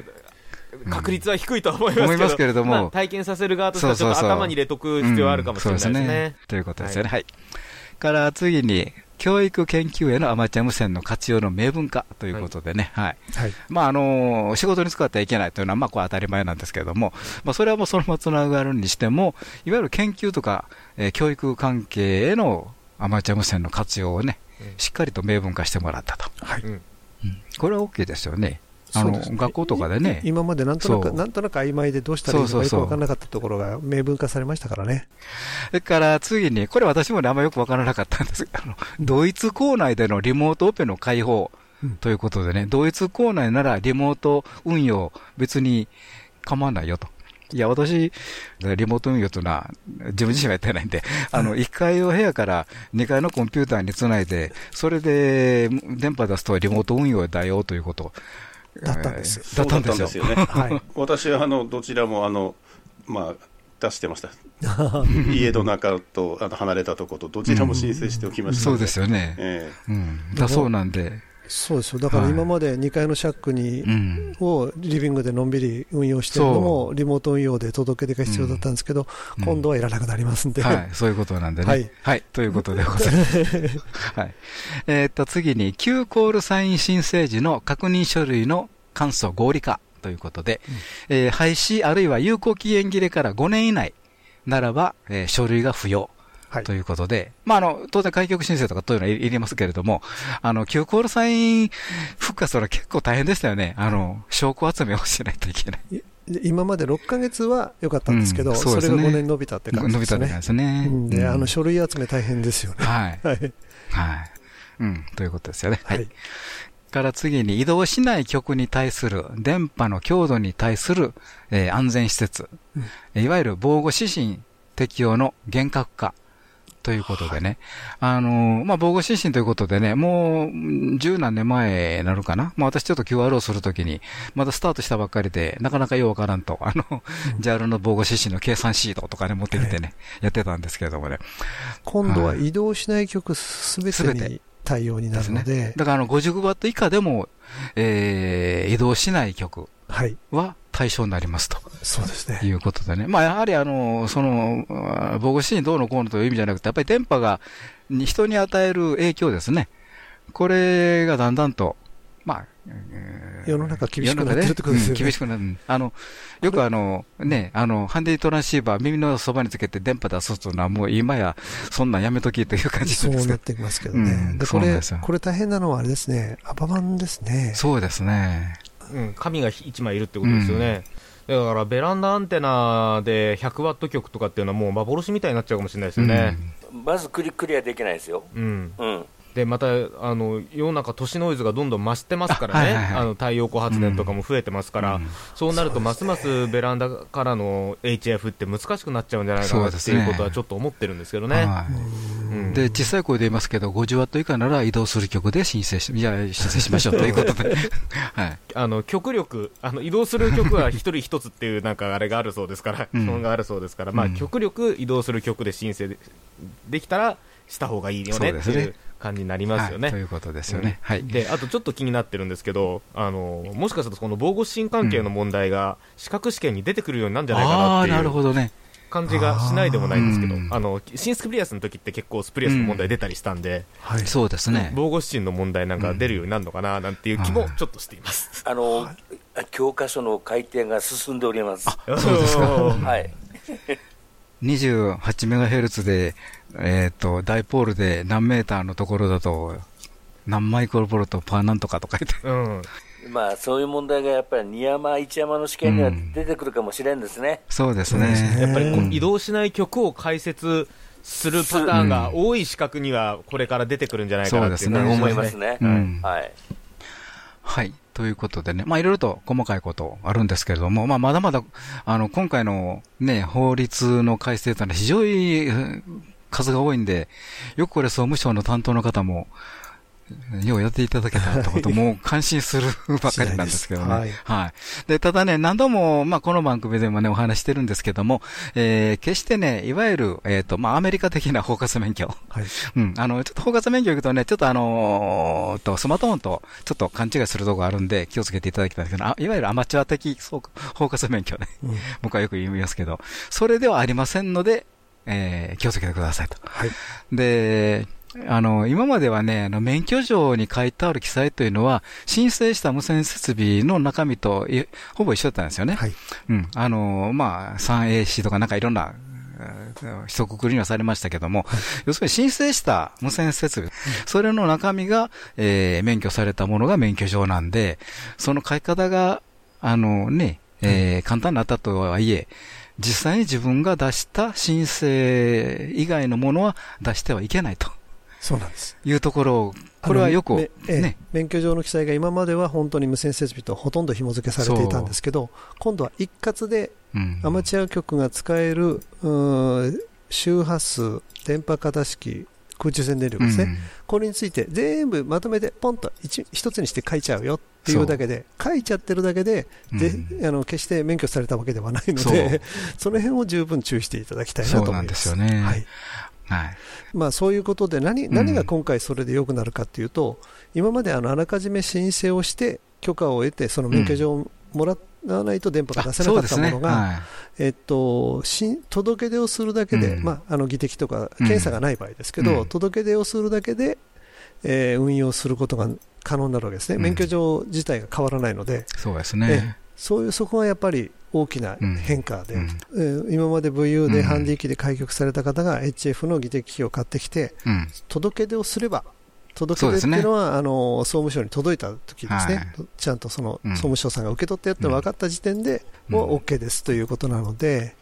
Speaker 2: 確率は低いと思いますけど,、けれども、まあ、体験させる側としては、ちょっと頭に入れとく必要あるかもしれないですね。
Speaker 1: ということですよね。はい、から次に、教育研究へのアマチュア無線の活用の明文化ということでね、はい。はい、まあ、あの、仕事に使ってはいけないというのは、まあ、これ当たり前なんですけれども、まあ、それはもうそのままつながるにしても、いわゆる研究とか、えー、教育関係へのアマチュア無線の活用をね、しっかりと明文化してもらったと。はい。うん、これは OK ですよね。あの、学校とかでね。
Speaker 5: 今までなんとなく、なんとなく曖昧でどうしたらいいのかよく分からなかったところが明文化されましたからね。
Speaker 1: それから次に、これ私もね、あんまよく分からなかったんですあの、ドイツ校内でのリモートオペの開放ということでね、ドイツ校内ならリモート運用別に構わないよと。いや、私、リモート運用というのは、自分自身はやってないんで、あの、1階の部屋から2階のコンピューターにつないで、それで電波出すとリモート運用だよということ
Speaker 5: だったんです。
Speaker 3: だったんですよね。はい、私はあのどちらもあの、まあ、出してました。家の中とあの離れたところと、どちらも申請しておきました、
Speaker 1: そうですよね。えーうん、だそうなんで。
Speaker 5: そうですよ。だから今まで2階のシャックに、をリビングでのんびり運用してるのも、リモート運用で届け出が必要だったんですけど、今度はいらなくなりますんで、
Speaker 1: はい、そういうことなんでね。はい、はい、ということでございます。はい、えっと次に、旧コールサイン申請時の確認書類の簡素合理化ということで、うん、えー、廃止あるいは有効期限切れから5年以内ならば、えー、書類が不要。はい、ということで、まあ、あの、当然開局申請とかというのはいりますけれども、あの、旧コールサイン復活は結構大変でしたよね。あの、証拠集めをしないといけない。
Speaker 5: 今まで6か月は良かったんですけど、うんそね、それが5年伸びたって感じですね。伸びたですね。うん、で、あの、書類集め大変ですよね。はい。はい。
Speaker 1: はい。うん、ということですよね。はい。から次に移動しない局に対する電波の強度に対する、えー、安全施設、うん、いわゆる防護指針適用の厳格化ということでね。はい、あのー、まあ、防護指針ということでね、もう、十何年前なのかな。まあ、私ちょっと QR をするときに、まだスタートしたばっかりで、なかなかようわからんと、あの、うん、JAL の防護指針の計算シートとかね、持ってきてね、やってたんですけれどもね。
Speaker 5: 今度は移動しない曲すべてに対応になるので。
Speaker 1: ね、だからあの50ワット以下でも、えー、移動しない曲は対象になりますと。
Speaker 5: そうですね。
Speaker 1: いうことでね。まあやはりあの、その、防護シーンどうのこうのという意味じゃなくて、やっぱり電波が人に与える影響ですね。これがだんだんと、まあ、
Speaker 5: 世の中厳しくなってるってことですよね。
Speaker 1: 厳しくなる。あの、よくあの、ね、あの、ハンディトランシーバー、耳のそばにつけて電波出すというのはもう今や、そんなんやめときという感じ
Speaker 5: そうなってきますけどね。で、これ、これ大変なのはあれですね、アパマンですね。
Speaker 1: そうですね。
Speaker 2: うん、紙が1枚いるってことですよね。だからベランダアンテナで100ワット局とかっていうのはもう幻みたいになっちゃうかもしれないですよね。
Speaker 4: まずクリクリアできないですよ。うん。
Speaker 2: うん。でまたあの世の中、都市ノイズがどんどん増してますからね、あの太陽光発電とかも増えてますから、うん、そうなると、ますますベランダからの HF って難しくなっちゃうんじゃないかなっていうことはちょっと思ってるんですけどね。
Speaker 1: で小さい声で言いますけど、50ワット以下なら移動する曲で申請しいや申請しましょうということで、
Speaker 2: はい、あの極力あの、移動する曲は一人一つっていうなんかあれがあるそうですから、基本があるそうですから、まあ、極力移動する曲で申請でできたらした方がいいよねっていう。感じになりますよね。
Speaker 1: はい、ということですよね、
Speaker 2: うん、はい、であとちょっと気になってるんですけど、あのもしかするとこの防護指針関係の問題が資格試験に出てくるようになるんじゃないかなっていう。なるほどね感じがしないでもないんですけど、あの新スプリアスの時って結構スプリアスの問題出たりしたんで、
Speaker 1: うん、はい、そうですね。
Speaker 2: 防護指針の問題なんか出るようになるのかななんていう気もちょっとしています、
Speaker 4: あの教科書の改定が進んでおります。そうですか。はい。
Speaker 1: 28メガヘルツで、えっ、ー、と、ダイポールで何メーターのところだと、何マイクロボルトパーなんとかとか言って。うん
Speaker 4: まあ、そういう問題がやっぱり二山、一山の試験には出てくるかもしれんですね、
Speaker 1: うん、そうですね。
Speaker 2: やっぱりこう移動しない曲を解説するパターンが多い資格には、これから出てくるんじゃないかなっていう、ね、
Speaker 4: 思いますね。うん、はい、
Speaker 1: はい。ということでね、まあいろいろと細かいことあるんですけれども、まあまだまだ、あの、今回のね、法律の改正というのは非常に数が多いんで、よくこれ総務省の担当の方も、ようやっていただけたとこと、もう感心するばかりなんですけどね。はい、はい。で、ただね、何度も、まあ、この番組でもね、お話してるんですけども、えー、決してね、いわゆる、えっ、ー、と、まあ、アメリカ的な包括免許。はい。うん。あの、ちょっと包括免許行くとね、ちょっとあのー、と、スマートフォンとちょっと勘違いするとこあるんで、気をつけていただきたいんですけど、あいわゆるアマチュア的包括免許ね。うん、僕はよく言いますけど、それではありませんので、えー、気をつけてくださいと。はい。で、あの、今まではね、あの、免許状に書いてある記載というのは、申請した無線設備の中身とほぼ一緒だったんですよね。はい。うん。あの、まあ、3AC とかなんかいろんな、一括りにはされましたけども、はい、要するに申請した無線設備、それの中身が、えー、免許されたものが免許状なんで、その書き方が、あのね、えー、簡単になったとはいえ、実際に自分が出した申請以外のものは出してはいけないと。
Speaker 5: そうなんです。
Speaker 1: いうところを、これはよく、ね、
Speaker 5: ね、免許上の記載が今までは本当に無線設備とほとんど紐付けされていたんですけど、今度は一括でアマチュア局が使える、うん、周波数、電波型式、空中線電力ですね、うん、これについて全部まとめてポンと一一つにして書いちゃうよっていうだけで、書いちゃってるだけで、で、うん、あの決して免許されたわけではないので、その辺を十分注意していただきたいなと思います。
Speaker 1: そうなんですよね。
Speaker 5: はいはい、まあ、そういうことで何何が今回それで良くなるかというと、うん、今まであのあらかじめ申請をして許可を得てその免許証をもらわないと電波が出せなかったものが、ね。はい、えっと、届け出をするだけで、うん、まあ、あの技的とか検査がない場合ですけど、うん、届け出をするだけで、えー、運用することが可能になるわけですね、免許証自体が変わらないので、
Speaker 1: そうですね
Speaker 5: そういうそこはやっぱり大きな変化で、うん、今まで VU でハンディ機で開局された方が HF の技的機を買ってきて、うん、届け出をすれば、届け出っていうのは、ね、あの総務省に届いた時ですね、はい、ちゃんとその総務省さんが受け取ったよって分かった時点で、もう OK ですということなので、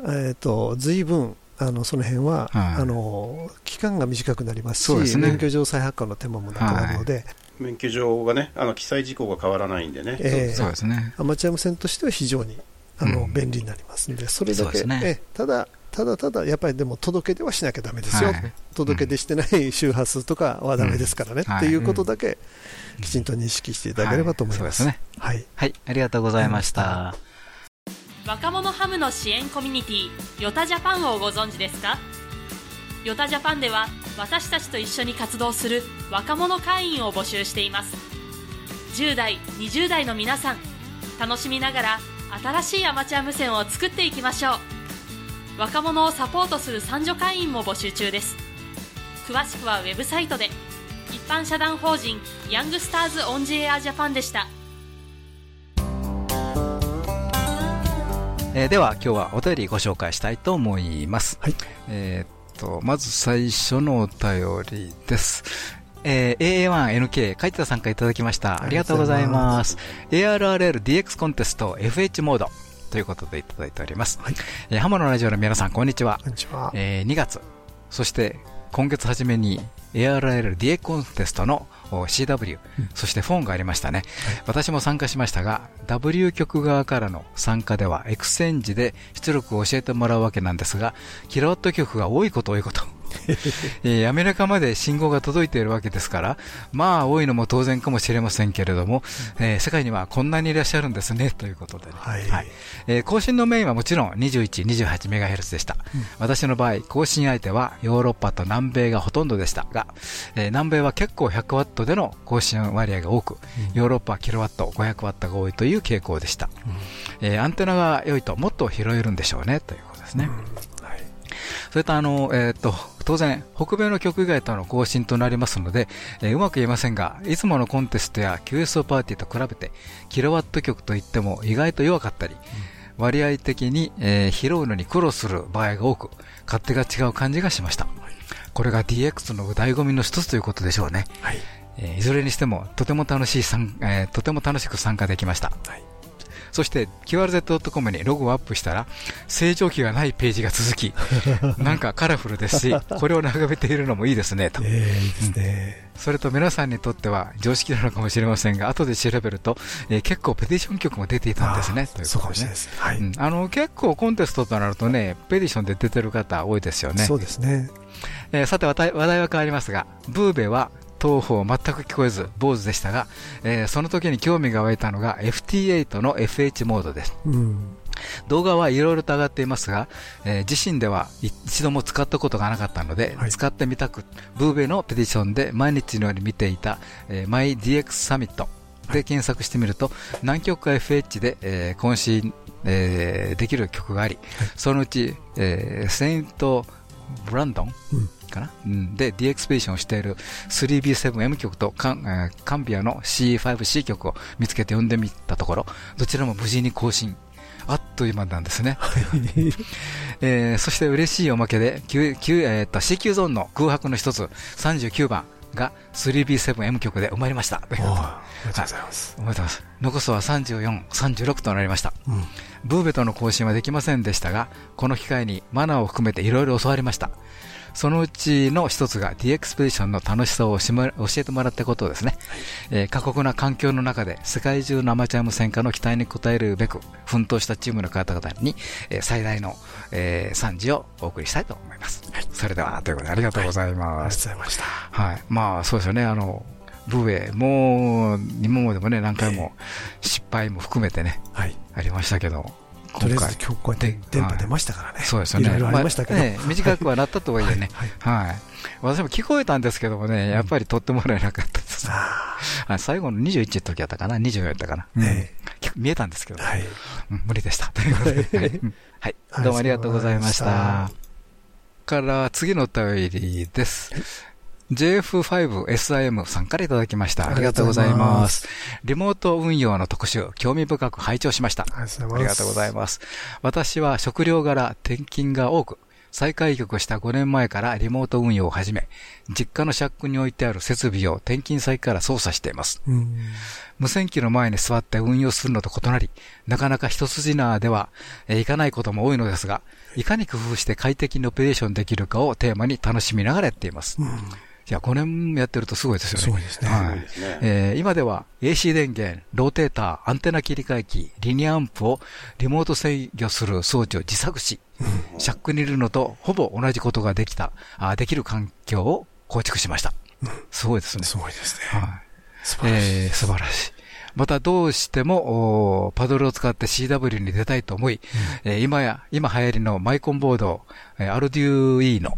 Speaker 5: えーと、随分あのその辺は、はい、あの期間が短くなりますし、ね、免許状再発行の手間もなくなるので、はい
Speaker 3: 免許状がね、あの記載事項が変わらないんでね、
Speaker 1: えー、そうですね。
Speaker 5: アマチュア無線としては非常にあの、うん、便利になりますので、それだけ、ね、えただ、ただただ、やっぱりでも届け出はしなきゃだめですよ、はい、届け出してない周波数とかはだめですからね、うん、っていうことだけきちんと認識していただければと思います。
Speaker 1: はい、はい、はい、ありがとうございました。
Speaker 7: 若者ハムの支援コミュニティヨタジャパンをご存知ですか？ヨタジャパンでは私たちと一緒に活動する若者会員を募集しています。10代20代の皆さん楽しみながら新しいアマチュア無線を作っていきましょう。若者をサポートする三女会員も募集中です。詳しくはウェブサイトで。一般社団法人ヤングスターズオンジエアジャパンでした。
Speaker 1: えー、では今日はお便りご紹介したいと思います、はい、えとまず最初のお便りですえー、AA1NK、書いてた参加いただきました。ありがとうございます。ARRLDX コンテスト FH モードということでいただいております。はい、えー、浜野ラジオの皆さん、こんにちは。
Speaker 5: こんにちは。
Speaker 1: えー、2月、そして今月初めに ARLDX コンテストの CW、うん、そしてフォンがありましたね、はい、私も参加しましたが W 局側からの参加ではエクセンジで出力を教えてもらうわけなんですがキロワット局が多いこと多いことえー、アメリカまで信号が届いているわけですから、まあ多いのも当然かもしれませんけれども、えー、世界にはこんなにいらっしゃるんですねということで、ね、はい、はい、えー、更新のメインはもちろん21、28MHz でした、うん、私の場合、更新相手はヨーロッパと南米がほとんどでしたが、えー、南米は結構 100W での更新割合が多く、うん、ヨーロッパはキロワット、500W が多いという傾向でした、うん、えー、アンテナが良いともっと拾えるんでしょうねということですね。はい、それとあの、えっ、と当然、北米の曲以外との更新となりますので、えー、うまく言えませんが、いつものコンテストや QSO パーティーと比べて、キロワット曲といっても意外と弱かったり、うん、割合的に、えー、拾うのに苦労する場合が多く、勝手が違う感じがしました。これが DX の醍醐味の一つということでしょうね。はい、えー、いずれにしても、とても楽しいえー、とても楽しく参加できました。はいそして QRZ.com にログをアップしたら、正常期がないページが続き、なんかカラフルですし、これを眺めているのもいいですね、と。えー、いいですね。それと皆さんにとっては常識なのかもしれませんが、後で調べると、えー、結構ペティション曲も出ていたんですね、ということでね。はい、うん、あの結構コンテストとなるとね、ペティションで出てる方多いですよね。
Speaker 5: そうですね。
Speaker 1: えー、さて話題は変わりますが、ブーベは東方全く聞こえず坊主でしたが、えー、その時に興味が湧いたのが FT8 の FH モードです。うん動画はいろいろと上がっていますが、えー、自身では一度も使ったことがなかったので、はい、使ってみたく、ブーベのペティションで毎日のように見ていた、えー、マイ DX サミットで検索してみると、南極か FH で、えー、渾身、えー、できる曲があり、はい、そのうち、えー、セイント・ブランドン、うんかな、うん、で、D エクスペディションをしている 3B7M 曲とカン,、えー、カンビアの C5C 曲を見つけて読んでみたところ、どちらも無事に更新。あっという間なんですね。えー、そして嬉しいおまけで、えー、と C 級ゾーンの空白の一つ、39番が 3B7M 曲で埋まりました。
Speaker 5: おめでとうございます。
Speaker 1: おめでとうございます。残すは34、36となりました。うん、ブーベとの更新はできませんでしたが、この機会にマナーを含めていろいろ教わりました。そのうちの一つが D エクスペディションの楽しさを教えてもらったことですね、えー、過酷な環境の中で世界中のアマチュア無線化の期待に応えるべく奮闘したチームの方々に、えー、最大の、えー、賛辞をお送りしたいと思います、はい、それではということでありがとうございます、はい、ありがとう
Speaker 5: ございました。
Speaker 1: はい。まあそうですよね。あのブーエもう今までもね何回も失敗も含めてね、はい、ありましたけど
Speaker 5: とりあえず今日こうやって電波出ましたからね、
Speaker 1: そうですよね、い
Speaker 5: ろいろありましたけど、
Speaker 1: 短くはなったとはいえね、はい。私も聞こえたんですけどもね、やっぱり取ってもらえなかったです、最後の21の時やったかな、24やったかな、見えたんですけど、無理でした。ということで、はい、どうもありがとうございました。から次のお便りです。JF5SIM さんからいただきました。ありがとうございます。リモート運用の特集、興味深く拝聴しました。ありがとうございます。私は食料柄転勤が多く、再開局した5年前からリモート運用を始め、実家のシャックに置いてある設備を転勤先から操作しています。無線機の前に座って運用するのと異なり、なかなか一筋縄では、えいかないことも多いのですが、いかに工夫して快適にオペレーションできるかをテーマに楽しみながらやっています。いや、5年やってるとすごいですよね。
Speaker 5: すごいですね。はい。
Speaker 1: えー、今では AC 電源、ローテーター、アンテナ切り替え機、リニアアンプをリモート制御する装置を自作し、シャックにいるのとほぼ同じことができた、あできる環境を構築しました。すごいですね。
Speaker 5: すごいですね。はい。
Speaker 1: 素晴らしい。えー、素晴らしい。またどうしてもパドルを使って CW に出たいと思い、うん、えー、今や、今流行りのマイコンボード、えー、アルデュー E の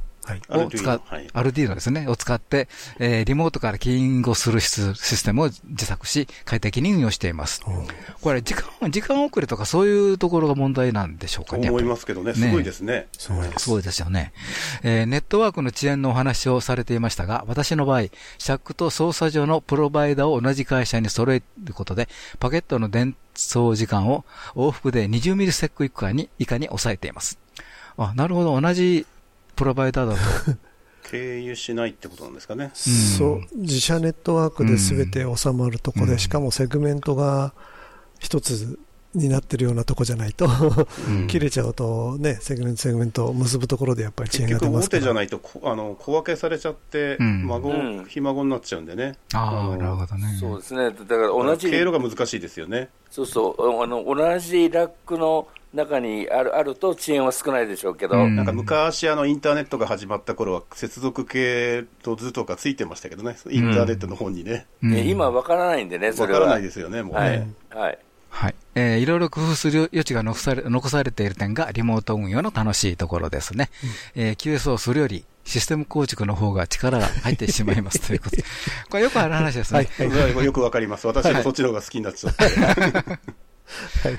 Speaker 1: を使っ、はい、アルディーノですね、を使って、えー、リモートからキーイングをするシステムを自作し、快適に運用しています。これ、時間、時間遅れとかそういうところが問題なんでしょうかね。
Speaker 3: 思いますけどね、すごいですね。
Speaker 1: すごいですよね。えー、ネットワークの遅延のお話をされていましたが、私の場合、シャックと操作上のプロバイダーを同じ会社に揃えることで、パケットの伝送時間を往復で20ミリセック以下に、以下に抑えています。あ、なるほど。同じプロバイダーだと。
Speaker 3: 経由しないってことなんですかね。
Speaker 5: そう、自社ネットワークで全て収まるとこで、しかもセグメントが一つになってるようなとこじゃないと切れちゃうと、ね、セグメント、セグメントを結ぶところでやっぱり遅延が出ます
Speaker 3: から大手じゃないとあの小分けされちゃって、孫、ひ孫になっちゃうんでね。
Speaker 1: ああ、なるほどね。
Speaker 4: そうですね。だから同じ。
Speaker 3: 経路が難しいですよね。
Speaker 4: そうそう。あの、同じラックの中にあるあると遅延は少ないでしょうけど、
Speaker 3: うん、なんか昔あの、インターネットが始まった頃は、接続系統図とかついてましたけどね、インターネットの本にね。
Speaker 4: うん、今、わからないんでね、
Speaker 3: それは。わからないですよね、もうね。はい、
Speaker 4: はい
Speaker 1: はい。えー、いろいろ工夫する余地が残され残されている点がリモート運用の楽しいところですね。うん、えー、QS をするよりシステム構築の方が力が入ってしまいますということ。これよくある話ですね。
Speaker 3: はい、はい、よくわかります。私もそっちの方が好きになっちゃって。
Speaker 1: は い はい、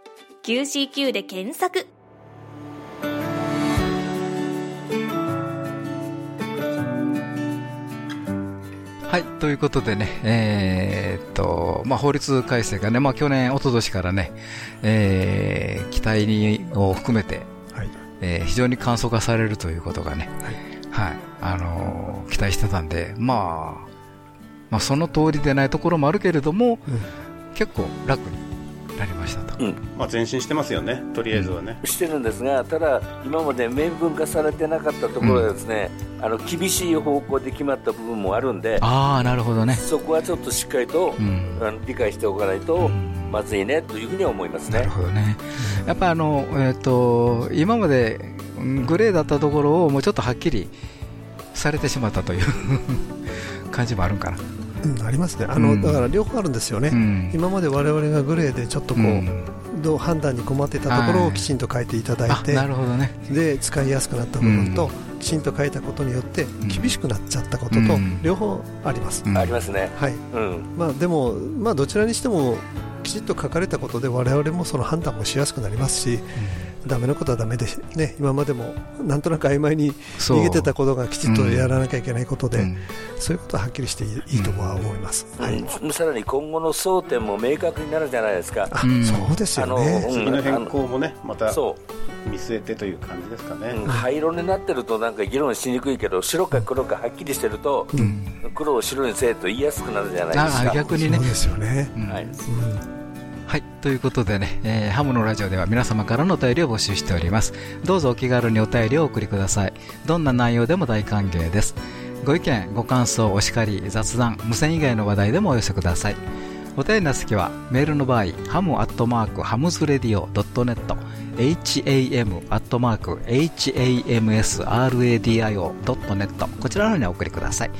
Speaker 7: QCQ で検索。
Speaker 1: はい、ということでね、えー、っと、まあ、法律改正がね、まあ、去年、一昨年からね、えー、期待にを含めて、はい。えー、非常に簡素化されるということがね、はい、はい、あのー、期待してたんで、まあ、まあ、その通りでないところもあるけれども、うん、結構楽になりましたと、うん。
Speaker 3: まあ、前進してますよね、とりあえずはね。
Speaker 4: してるんですが、ただ、今まで明文化されてなかったところでですね、うん、あの厳しい方向で決まった部分もあるんで、
Speaker 1: あなるほどね。
Speaker 4: そこはちょっとしっかりと、うん、あの理解しておかないと、まずいねというふうに思いますね。
Speaker 1: なるほどね。やっぱあの、えーと、今までグレーだったところをもうちょっとはっきりされてしまったという 感じもあるんかな。
Speaker 5: うん、ありますね。あの、うん、だから両方あるんですよね、うん、今まで我々がグレーでちょっとこう、うん、どう判断に困っていたところをきちんと書いていただいて、
Speaker 1: なるほどね、
Speaker 5: で使いやすくなった部分と、きちんと書いたことによって厳しくなっちゃったことと、両方あります、
Speaker 4: ありますね、
Speaker 5: はい。まあ、でも、まあ、どちらにしてもきちっと書かれたことで我々もその判断もしやすくなりますし、だめのことはだめで、ね、今までもなんとなく曖昧に逃げてたことがきちっとやらなきゃいけないことで、うん、そういうことははっきりしていいとは思います、
Speaker 4: うん、はい、さらに今後の争点も明確になるじゃないですか、
Speaker 5: あそうですよね、
Speaker 3: 次の変更もね、また見据えてという感じですかね、
Speaker 4: 灰色になってるとなんか議論しにくいけど、白か黒かはっきりしてると、黒を白にせえと言いやすくなるじゃないですか。
Speaker 1: 逆にね。
Speaker 5: そうですよね、
Speaker 4: はい
Speaker 1: はい。ということでね、えー、ハムのラジオでは皆様からのお便りを募集しております。どうぞお気軽にお便りをお送りください。どんな内容でも大歓迎です。ご意見、ご感想、お叱り、雑談、無線以外の話題でもお寄せください。お便りの席は、メールの場合、ハムアットマーク、ハムズレディオ .net、ham アットマーク、hamsradio.net、こちらの方にお送りください。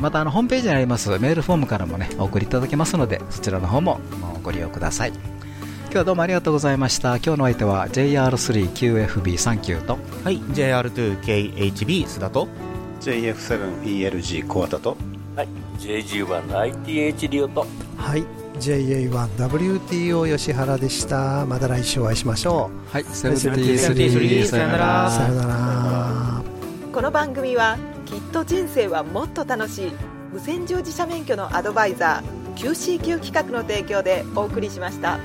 Speaker 1: また、あの、ホームページにありますメールフォームからもね、お送りいただけますので、そちらの方もご利用ください。今日はどうもありがとうございました。今日の相手は JR3QFB39 と、
Speaker 2: はい、JR2KHB 須田と、
Speaker 3: JF7ELG 小畑と、
Speaker 4: はい、JG1ITH リオと、
Speaker 5: はい、JA1WTO 吉原でした。また来週お会いしましょ
Speaker 1: う。はい。73
Speaker 2: さよなら。
Speaker 5: さよなら。
Speaker 6: この番組はきっと人生はもっと楽しい。無線乗自社免許のアドバイザー QCQ 企画の提供でお送りしました。